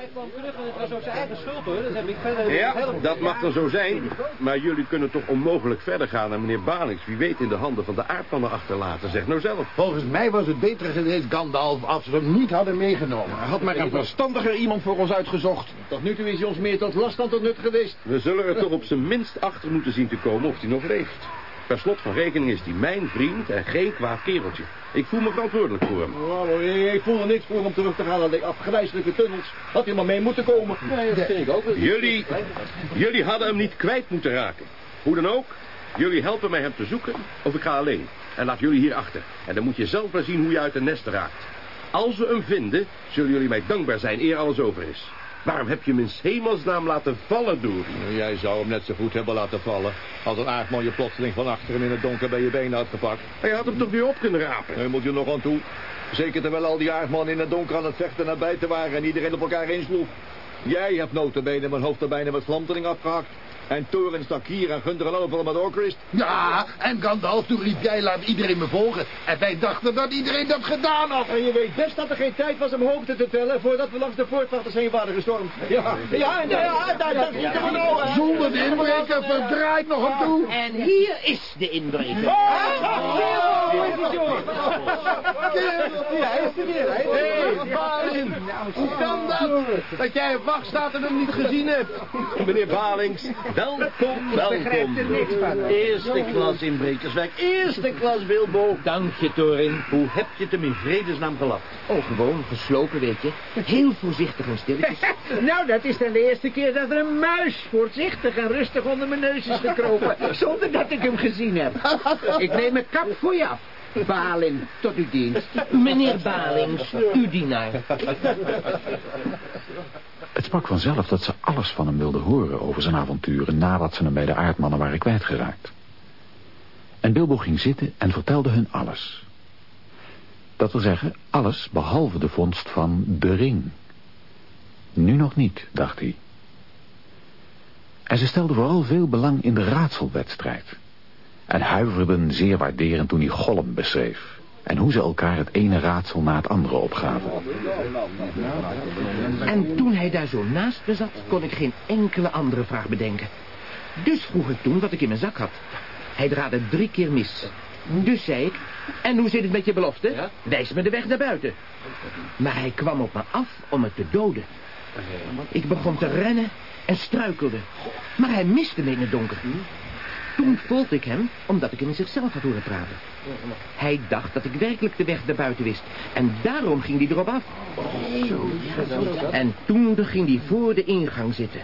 Hij kwam terug en het was ook zijn eigen schuld hoor. Dat heb ik verder Ja, dat mag dan zo zijn. Maar jullie kunnen toch onmogelijk verder gaan en meneer Balings... wie weet in de handen van de aardmannen achterlaten. Zeg nou zelf. Volgens mij was het beter geweest, Gandalf, als we hem niet hadden meegenomen. Hij had maar een verstandiger iemand voor ons uitgezocht. Tot nu toe is hij ons meer tot last dan tot nut geweest. We zullen er toch op zijn minst achter moeten zien te komen of hij nog leeft. Per slot van rekening is hij mijn vriend en geen kwaad kereltje. Ik voel me verantwoordelijk voor hem. Oh, ik voel er niks voor om terug te gaan naar die afgrijzelijke tunnels. Had hij maar mee moeten komen. Nee, dat vind ik ook. Jullie, jullie hadden hem niet kwijt moeten raken. Hoe dan ook, jullie helpen mij hem te zoeken of ik ga alleen. En laat jullie hier achter. En dan moet je zelf maar zien hoe je uit de nest raakt. Als we hem vinden, zullen jullie mij dankbaar zijn eer alles over is. Waarom heb je hem in hemelsnaam laten vallen, Dory? Jij zou hem net zo goed hebben laten vallen. Als een aardman je plotseling van achteren in het donker bij je benen had gepakt. Hij had hem toch weer op kunnen rapen? Daar moet je nog aan toe. Zeker terwijl al die aardmannen in het donker aan het vechten naar buiten waren en iedereen op elkaar insloeg. Jij hebt notabene mijn hoofd er bijna met vlamtering afgehakt. En Thorin stak hier en Gunther en overal met Orcrist. Ja, en Gandalf, toen riep jij, laat iedereen me volgen. En wij dachten dat iedereen dat gedaan had. En je weet best dat er geen tijd was om hoogte te tellen voordat we langs de poortwachters heen waren gestormd. Ja, ja, ja, ja daar dacht nou, hè? Zonder de inbreker verdraait nog een toe. En hier is de inbreker. Ja, is er weer? Hé, Balin, hoe kan dat? Dat jij op wacht staat en hem niet gezien hebt. Meneer Balings, welkom, welkom. Eerste klas inbrekerswerk. Eerste klas Bilbo. Dank je, Torin. Hoe heb je het hem in vredesnaam gelapt? Oh, gewoon geslopen, weet je. Heel voorzichtig en stilletjes. Nou, dat is dan de eerste keer dat er een muis voorzichtig en rustig onder mijn neus is gekropen. Zonder dat ik hem gezien heb. Ik neem mijn kap voor je af. Balin, tot uw dienst. Meneer Balings, uw dienaar. Het sprak vanzelf dat ze alles van hem wilden horen over zijn avonturen nadat ze hem bij de aardmannen waren kwijtgeraakt. En Bilbo ging zitten en vertelde hun alles. Dat wil zeggen, alles behalve de vondst van de ring. Nu nog niet, dacht hij. En ze stelden vooral veel belang in de raadselwedstrijd. En huiverden zeer waarderend toen hij Gollum beschreef. En hoe ze elkaar het ene raadsel na het andere opgaven. En toen hij daar zo naast me zat, kon ik geen enkele andere vraag bedenken. Dus vroeg ik toen wat ik in mijn zak had. Hij draaide drie keer mis. Dus zei ik, en hoe zit het met je belofte? Wijs me de weg naar buiten. Maar hij kwam op me af om me te doden. Ik begon te rennen en struikelde. Maar hij miste me in het donker. Toen volgde ik hem, omdat ik hem in zichzelf had horen praten. Hij dacht dat ik werkelijk de weg naar buiten wist. En daarom ging hij erop af. En toen ging hij voor de ingang zitten.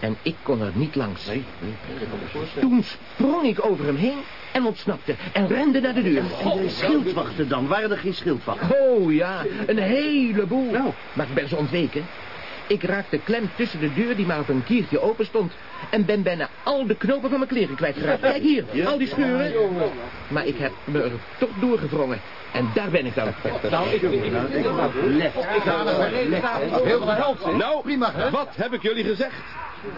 En ik kon er niet langs. Toen sprong ik over hem heen en ontsnapte en rende naar de deur. Schildwachten dan? Waren er geen schildwachten? Oh ja, een heleboel. Maar ik ben ze ontweken. Ik raakte klem tussen de deur die maar op een kiertje open stond. En ben bijna al de knopen van mijn kleren kwijtgeraakt. Kijk hier, al die scheuren. Maar ik heb me er toch doorgevrongen. En daar ben ik dan. Nou, ik Lef. Heel goed. Nou, Prima, hè? wat heb ik jullie gezegd?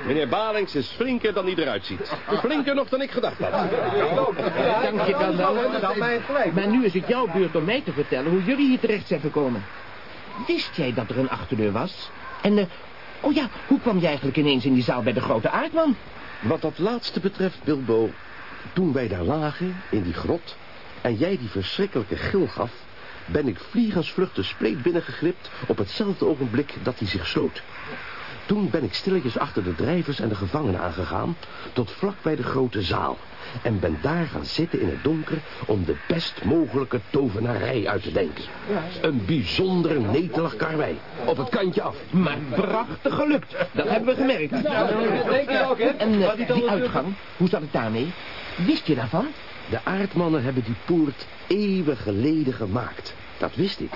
Meneer Balings is flinker dan hij eruit ziet. Flinker nog dan ik gedacht had. Dank je dan wel. Maar nu is het jouw beurt om mij te vertellen hoe jullie hier terecht zijn gekomen. Wist jij dat er een achterdeur was? En, eh, oh ja, hoe kwam jij eigenlijk ineens in die zaal bij de grote aardman? Wat dat laatste betreft, Bilbo... toen wij daar lagen, in die grot... en jij die verschrikkelijke gil gaf... ben ik vliegensvlucht de spleet binnengegript... op hetzelfde ogenblik dat hij zich sloot. Toen ben ik stilletjes achter de drijvers en de gevangenen aangegaan... tot vlak bij de grote zaal... en ben daar gaan zitten in het donker... om de best mogelijke tovenarij uit te denken. Een bijzondere netelig karwei. Op het kantje af. Maar prachtig gelukt. Dat hebben we gemerkt. En eh, die uitgang, hoe zat het daarmee? Wist je daarvan? De aardmannen hebben die poort eeuwen geleden gemaakt. Dat wist ik.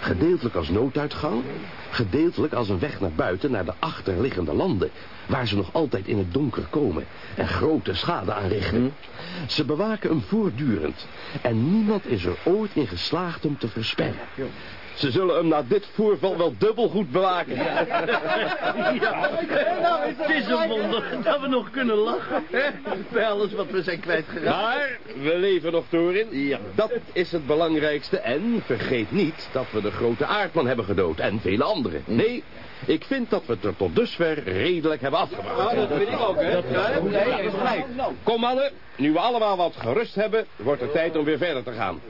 Gedeeltelijk als nooduitgang, gedeeltelijk als een weg naar buiten naar de achterliggende landen, waar ze nog altijd in het donker komen en grote schade aanrichten. Ze bewaken hem voortdurend en niemand is er ooit in geslaagd hem te versperren. Ze zullen hem na dit voorval wel dubbel goed bewaken. Ja, het is een wonder dat we nog kunnen lachen. hè, Bij alles wat we zijn kwijtgeraakt. Maar we leven nog, Torin. Ja. Dat is het belangrijkste. En vergeet niet dat we de grote aardman hebben gedood. En vele anderen. Nee, ik vind dat we het er tot dusver redelijk hebben afgebracht. dat vind ik ook, hè? Ja, nee, is gelijk. Kom mannen, nu we allemaal wat gerust hebben, wordt het tijd om weer verder te gaan.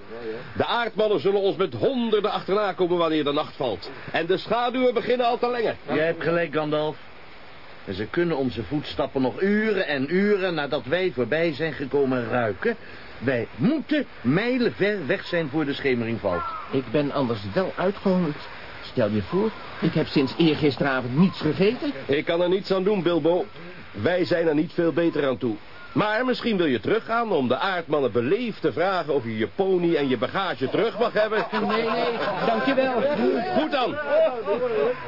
De aardmannen zullen ons met honderden achterna komen wanneer de nacht valt. En de schaduwen beginnen al te lengen. Jij hebt gelijk, Gandalf. En ze kunnen onze voetstappen nog uren en uren nadat wij voorbij zijn gekomen ruiken. Wij moeten mijlen ver weg zijn voor de schemering valt. Ik ben anders wel uitgehongerd. Stel je voor, ik heb sinds eergisteravond niets gegeten. Ik kan er niets aan doen, Bilbo. Wij zijn er niet veel beter aan toe. Maar misschien wil je teruggaan om de aardmannen beleefd te vragen of je je pony en je bagage terug mag hebben. Nee, nee, dankjewel. Goed dan.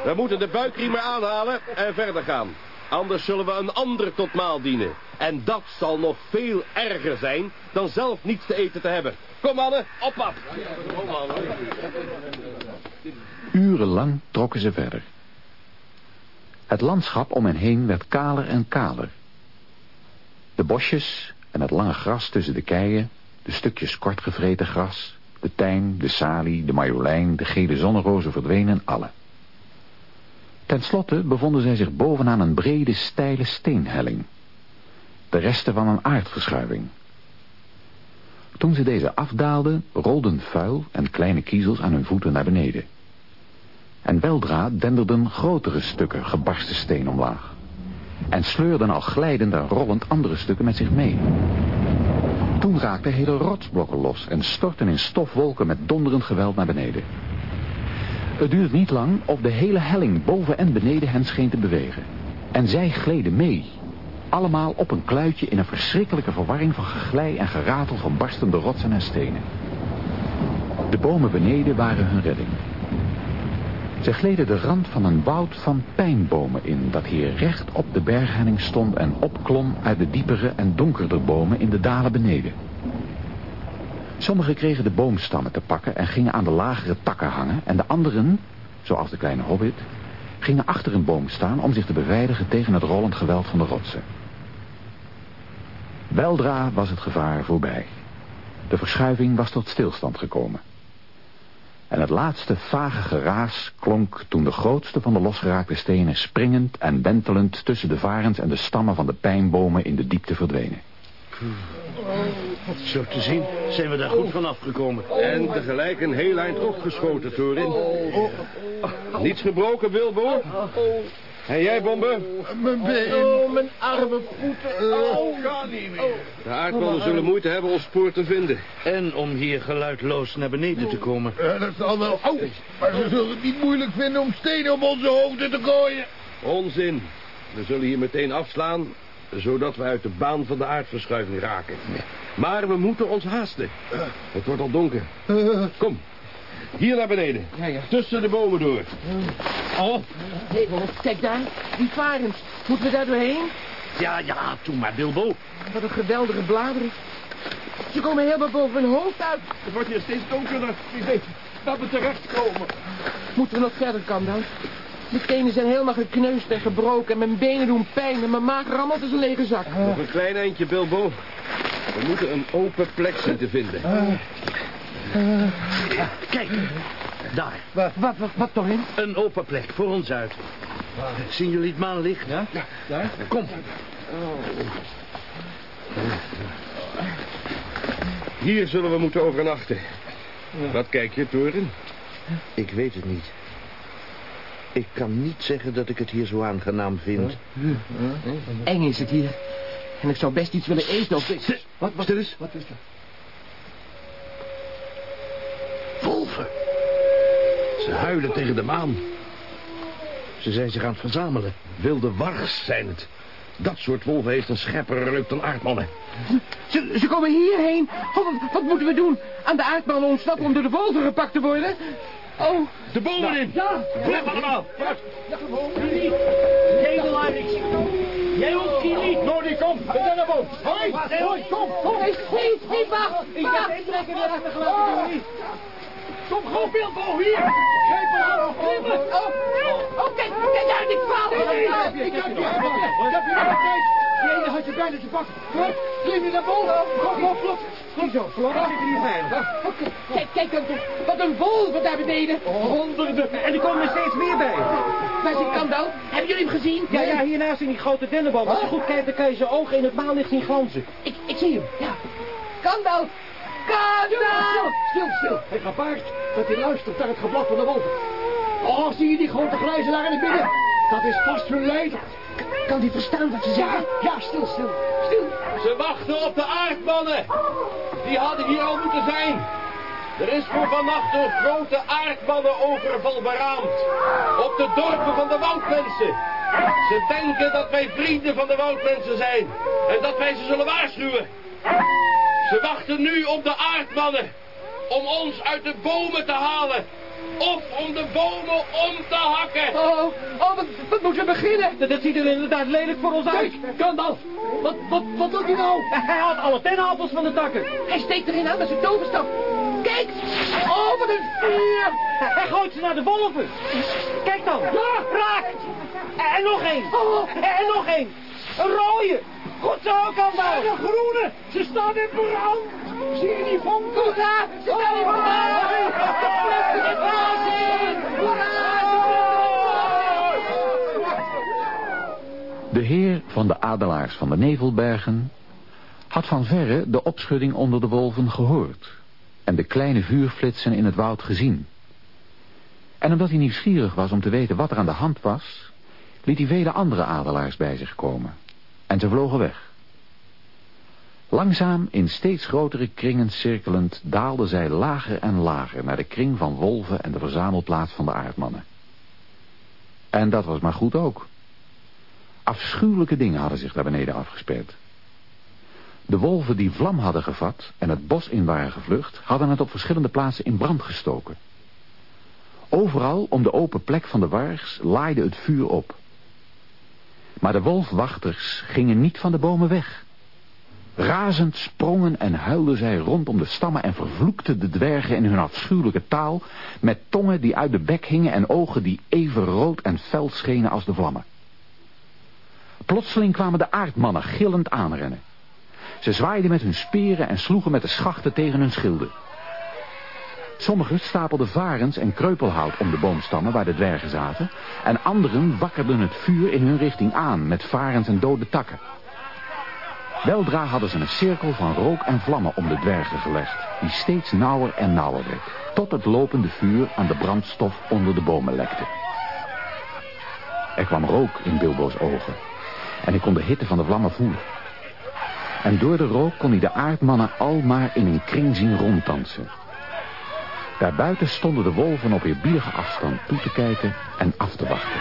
We moeten de buikriemen aanhalen en verder gaan. Anders zullen we een ander tot maal dienen. En dat zal nog veel erger zijn dan zelf niets te eten te hebben. Kom mannen, op pad. Urenlang trokken ze verder. Het landschap om hen heen werd kaler en kaler. De bosjes en het lange gras tussen de keien, de stukjes kortgevreten gras, de tijm, de salie, de marjolein, de gele zonnerozen verdwenen alle. Ten slotte bevonden zij zich bovenaan een brede, steile steenhelling. De resten van een aardverschuiving. Toen ze deze afdaalden, rolden vuil en kleine kiezels aan hun voeten naar beneden. En weldra denderden grotere stukken gebarsten steen omlaag. En sleurden al glijdend en rollend andere stukken met zich mee. Toen raakten hele rotsblokken los en stortten in stofwolken met donderend geweld naar beneden. Het duurde niet lang of de hele helling boven en beneden hen scheen te bewegen. En zij gleden mee. Allemaal op een kluitje in een verschrikkelijke verwarring van geglij en geratel van barstende rotsen en stenen. De bomen beneden waren hun redding. Zij gleden de rand van een woud van pijnbomen in... dat hier recht op de berghelling stond en opklom... uit de diepere en donkerder bomen in de dalen beneden. Sommigen kregen de boomstammen te pakken... en gingen aan de lagere takken hangen... en de anderen, zoals de kleine hobbit... gingen achter een boom staan om zich te beveiligen... tegen het rollend geweld van de rotsen. Weldra was het gevaar voorbij. De verschuiving was tot stilstand gekomen. En het laatste vage geraas klonk toen de grootste van de losgeraakte stenen springend en wentelend tussen de varens en de stammen van de pijnbomen in de diepte verdwenen. Zo te zien zijn we daar goed van afgekomen. En tegelijk een heel eind opgeschoten, Torin. Niets gebroken, Bilbo? En jij, Bombe? Mijn been. Oh, mijn arme voeten. Oh, Ga niet meer. De aardmannen zullen moeite hebben ons spoor te vinden. En om hier geluidloos naar beneden te komen. Ja, dat zal wel. Oh, maar ze zullen het niet moeilijk vinden om stenen op onze hoofden te gooien. Onzin. We zullen hier meteen afslaan, zodat we uit de baan van de aardverschuiving raken. Maar we moeten ons haasten. Het wordt al donker. Kom, hier naar beneden. Ja, ja. Tussen de bomen door. Oh, hey, kijk daar, die varens. Moeten we daar doorheen? Ja, ja, toen maar, Bilbo. Wat een geweldige bladeren. Ze komen helemaal boven mijn hoofd uit. Het wordt hier steeds donkerder. Wie weet dat we terechtkomen. Moeten we nog verder, Gandalf? Mijn tenen zijn helemaal gekneusd en gebroken en mijn benen doen pijn en mijn maag rammelt als een lege zak. Nog een klein eindje, Bilbo. We moeten een open plek zien te vinden. Kijk, daar. Wat, wat, wat, toch in? Een open plek voor ons uit. Zien jullie het maanlicht? Ja, daar. Kom. Hier zullen we moeten overnachten. Wat kijk je, Toren? Ik weet het niet. Ik kan niet zeggen dat ik het hier zo aangenaam vind. Eng is het hier. En ik zou best iets willen eten of... Wat, wat, is? Wat is dat? Wolven. Ze huilen tegen de maan. Ze zijn zich aan het verzamelen. Wilde wargs zijn het. Dat soort wolven heeft een scherpere reuk dan aardmannen. Ze, ze komen hierheen. Oh, wat, wat moeten we doen? Aan de aardballen ontsnappen om door de wolven gepakt te worden? Oh. De bomen in! Ja. Vlug allemaal! Vooruit. Jij ook hier niet. Noordie, kom! We zijn naar boven! Hoi, hoi, kom, kom. Hé, hé, hé, wacht. Ik geen trekken Kom gewoon vol hier! Grijp maar! aan! Oh, kijk, uit. Ik die ik heb je Ik heb je! Die ene had je bijna te pakken. Klim je naar boven! Kom, kom, vlot! Zo, vlot, dan zit er niet bij. Kijk, kijk, wat een wolven daar beneden! Oh. Honderden, en die komen er steeds meer bij. Waar zit Kandel? Hebben jullie hem gezien? Ja, ja, hiernaast in die grote dennenboom. Als je goed kijkt, dan kan je zijn ogen in het maanlicht zien glanzen. Ik, ik zie hem, ja. Kandel. Kandal! Stil, stil. Hij gaat paard dat hij luistert naar het geblaf van de wolven. Oh, zie je die grote grijze daar in het midden? Dat is vast hun leider. Kan hij verstaan wat ze Ja, zeggen? ja, stil, stil. Stil. Ze wachten op de aardmannen. Die hadden hier al moeten zijn. Er is voor vannacht een grote aardmannenoverval beraamd. Op de dorpen van de woudmensen. Ze denken dat wij vrienden van de woudmensen zijn. En dat wij ze zullen waarschuwen. Ze wachten nu op de aardmannen. Om ons uit de bomen te halen. Of om de bomen om te hakken. Oh, oh, wat, wat moeten we beginnen? Dat, dat ziet er inderdaad lelijk voor ons uit. Kijk, Gandalf. Wat, wat, wat doet hij nou? Hij haalt alle tennenappels van de takken. Hij steekt erin aan met zijn toverstaf. Kijk! Oh, wat een vuur! Hij, gooit ze naar de wolven. Kijk dan. Ja, raak. En, en nog één. Oh. En, en nog één. Een rode. Goed zo, Kandal. De groene. Ze staan in brand. Zie je die vonken? Hoera! Ze staan in brand! Het was in! De heer van de adelaars van de Nevelbergen had van verre de opschudding onder de wolven gehoord en de kleine vuurflitsen in het woud gezien. En omdat hij nieuwsgierig was om te weten wat er aan de hand was, liet hij vele andere adelaars bij zich komen. En ze vlogen weg. Langzaam, in steeds grotere kringen cirkelend, daalden zij lager en lager naar de kring van wolven en de verzamelplaats van de aardmannen. En dat was maar goed ook. Afschuwelijke dingen hadden zich daar beneden afgespeeld. De wolven die vlam hadden gevat en het bos in waren gevlucht, hadden het op verschillende plaatsen in brand gestoken. Overal om de open plek van de wargs laaide het vuur op. Maar de wolfwachters gingen niet van de bomen weg. Razend sprongen en huilden zij rondom de stammen en vervloekten de dwergen in hun afschuwelijke taal, met tongen die uit de bek hingen en ogen die even rood en fel schenen als de vlammen. Plotseling kwamen de aardmannen gillend aanrennen. Ze zwaaiden met hun speren en sloegen met de schachten tegen hun schilden. Sommigen stapelden varens en kreupelhout om de boomstammen waar de dwergen zaten, en anderen wakkerden het vuur in hun richting aan met varens en dode takken. Weldra hadden ze een cirkel van rook en vlammen om de dwergen gelegd, die steeds nauwer en nauwer werd, tot het lopende vuur aan de brandstof onder de bomen lekte. Er kwam rook in Bilbo's ogen, en hij kon de hitte van de vlammen voelen. En door de rook kon hij de aardmannen al maar in een kring zien ronddansen. Daarbuiten stonden de wolven op eerbiedige afstand toe te kijken en af te wachten.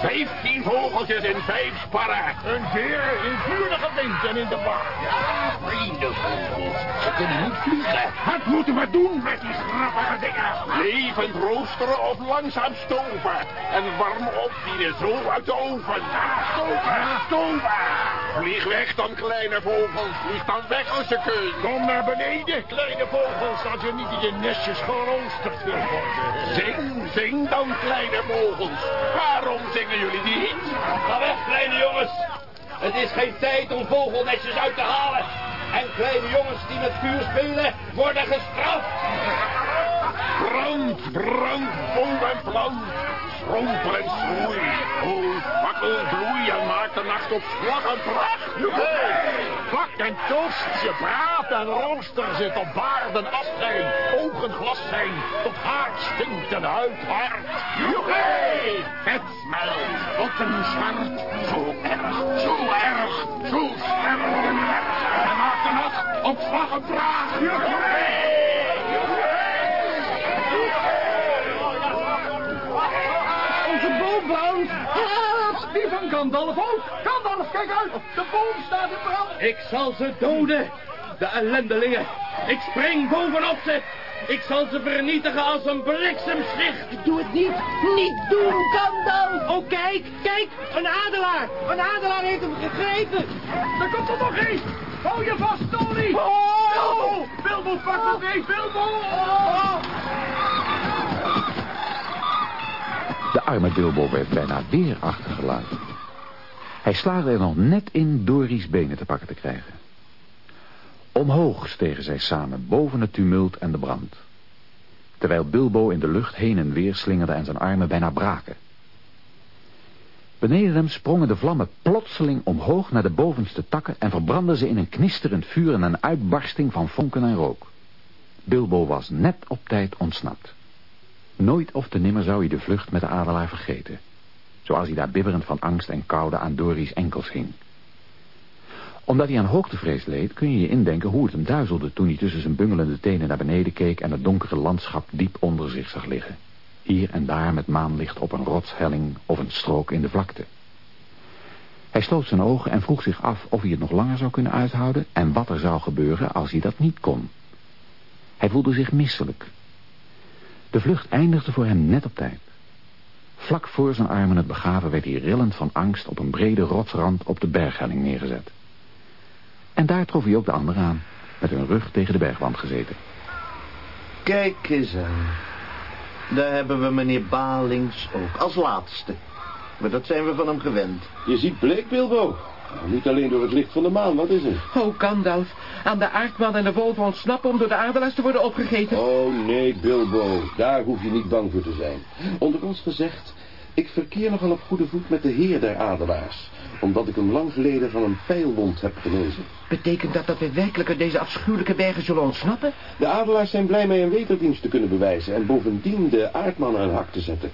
Vijftien vogeltjes in vijf sparren. Een veer in vurige wind en in de war. Ja, vriendenvogels. Ze kunnen niet vliegen. Wat moeten we doen met die grappige dingen? Levend roosteren of langzaam stoven. En warm opdienen zo uit de oven. Stoven, stoven. Vlieg weg dan, kleine vogels. Vlieg dan weg als je kunt. Kom naar beneden, kleine vogels, als je niet in je nestjes geroosterd wil worden. Zing, zing dan, kleine vogels. Waarom zingen jullie niet? Ga weg, kleine jongens. Het is geen tijd om vogelnetjes uit te halen. En kleine jongens die met vuur spelen, worden gestraft. Brand, brand, boom en plant. Schrompel en schroei. O, fakkel, bloei en maak de nacht op slag en pracht. Hey, en toast, je praat en rooster zit op baarden afschijn. Ogen glas zijn, tot haard stinkt en huid hard. Joehee! Het smelt, botten zwart. Zo erg, zo erg, zo sterk en erg. En maak de nacht op slag en pracht. Onze boom brandt. Help! Die van Gandalf ook. Gandalf, kijk uit. De boom staat in brand. Ik zal ze doden, de ellendelingen. Ik spring bovenop ze. Ik zal ze vernietigen als een bliksemschicht. Doe het niet. Niet doen, Gandalf. Oh, kijk, kijk, een adelaar. Een adelaar heeft hem gegrepen. Er komt er nog één. Hou je vast, Tony. Oh! Bilbo, pak me mee. Bilbo. Oh. De arme Bilbo werd bijna weer achtergelaten. Hij slaagde er nog net in Doris benen te pakken te krijgen. Omhoog stegen zij samen, boven het tumult en de brand. Terwijl Bilbo in de lucht heen en weer slingerde en zijn armen bijna braken. Beneden hem sprongen de vlammen plotseling omhoog naar de bovenste takken... en verbrandden ze in een knisterend vuur en een uitbarsting van vonken en rook. Bilbo was net op tijd ontsnapt. Nooit of te nimmer zou hij de vlucht met de adelaar vergeten. Zoals hij daar bibberend van angst en koude aan Doris enkels hing. Omdat hij aan hoogtevrees leed, kun je je indenken hoe het hem duizelde... toen hij tussen zijn bungelende tenen naar beneden keek... en het donkere landschap diep onder zich zag liggen. Hier en daar met maanlicht op een rotshelling of een strook in de vlakte. Hij sloot zijn ogen en vroeg zich af of hij het nog langer zou kunnen uithouden... en wat er zou gebeuren als hij dat niet kon. Hij voelde zich misselijk. De vlucht eindigde voor hem net op tijd. Vlak voor zijn armen het begaven werd hij rillend van angst op een brede rotsrand op de berghelling neergezet. En daar trof hij ook de anderen aan, met hun rug tegen de bergwand gezeten. Kijk eens aan. Daar hebben we meneer Balings ook, als laatste. Maar dat zijn we van hem gewend. Je ziet bleek, Bilbo. Niet alleen door het licht van de maan, wat is er? Oh, Gandalf, aan de aardman en de wolven ontsnappen om door de aardelaars te worden opgegeten. Oh, nee, Bilbo. Daar hoef je niet bang voor te zijn. Onder ons gezegd, ik verkeer nogal op goede voet met de heer der adelaars. Omdat ik hem lang geleden van een pijlwond heb genezen. Betekent dat dat we werkelijk uit deze afschuwelijke bergen zullen ontsnappen? De adelaars zijn blij mij een wederdienst te kunnen bewijzen... en bovendien de aardman aan hak te zetten.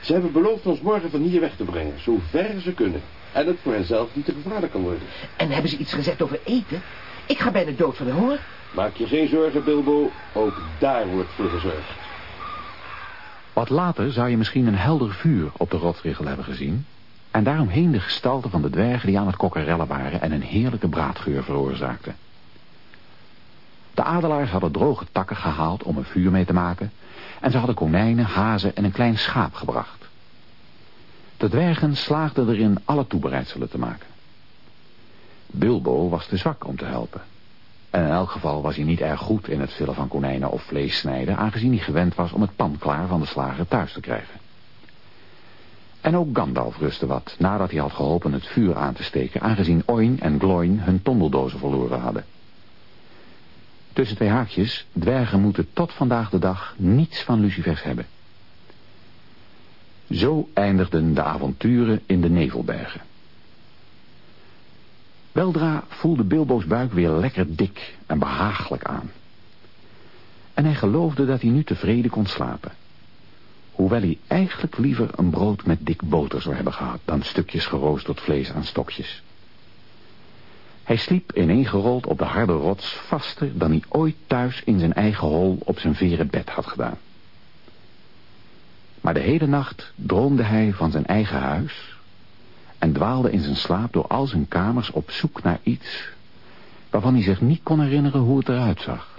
Ze hebben beloofd ons morgen van hier weg te brengen, zo ver ze kunnen. En het voor henzelf niet te gevaarlijk kan worden. En hebben ze iets gezegd over eten? Ik ga bijna dood van de honger. Maak je geen zorgen, Bilbo. Ook daar wordt voor gezorgd. Wat later zou je misschien een helder vuur op de rotsriggel hebben gezien... en daaromheen de gestalte van de dwergen die aan het kokkerellen waren... en een heerlijke braadgeur veroorzaakten. De adelaars hadden droge takken gehaald om een vuur mee te maken... en ze hadden konijnen, hazen en een klein schaap gebracht. De dwergen slaagden erin alle toebereidselen te maken. Bilbo was te zwak om te helpen. En in elk geval was hij niet erg goed in het villen van konijnen of vlees snijden... aangezien hij gewend was om het pan klaar van de slager thuis te krijgen. En ook Gandalf rustte wat, nadat hij had geholpen het vuur aan te steken... aangezien Oin en Gloin hun tondeldozen verloren hadden. Tussen twee haakjes, dwergen moeten tot vandaag de dag niets van lucifers hebben. Zo eindigden de avonturen in de Nevelbergen. Weldra voelde Bilbo's buik weer lekker dik en behagelijk aan. En hij geloofde dat hij nu tevreden kon slapen. Hoewel hij eigenlijk liever een brood met dik boter zou hebben gehad... dan stukjes geroosterd vlees aan stokjes. Hij sliep ineengerold op de harde rots vaster... dan hij ooit thuis in zijn eigen hol op zijn veren bed had gedaan. Maar de hele nacht droomde hij van zijn eigen huis... en dwaalde in zijn slaap door al zijn kamers op zoek naar iets... waarvan hij zich niet kon herinneren hoe het eruit zag.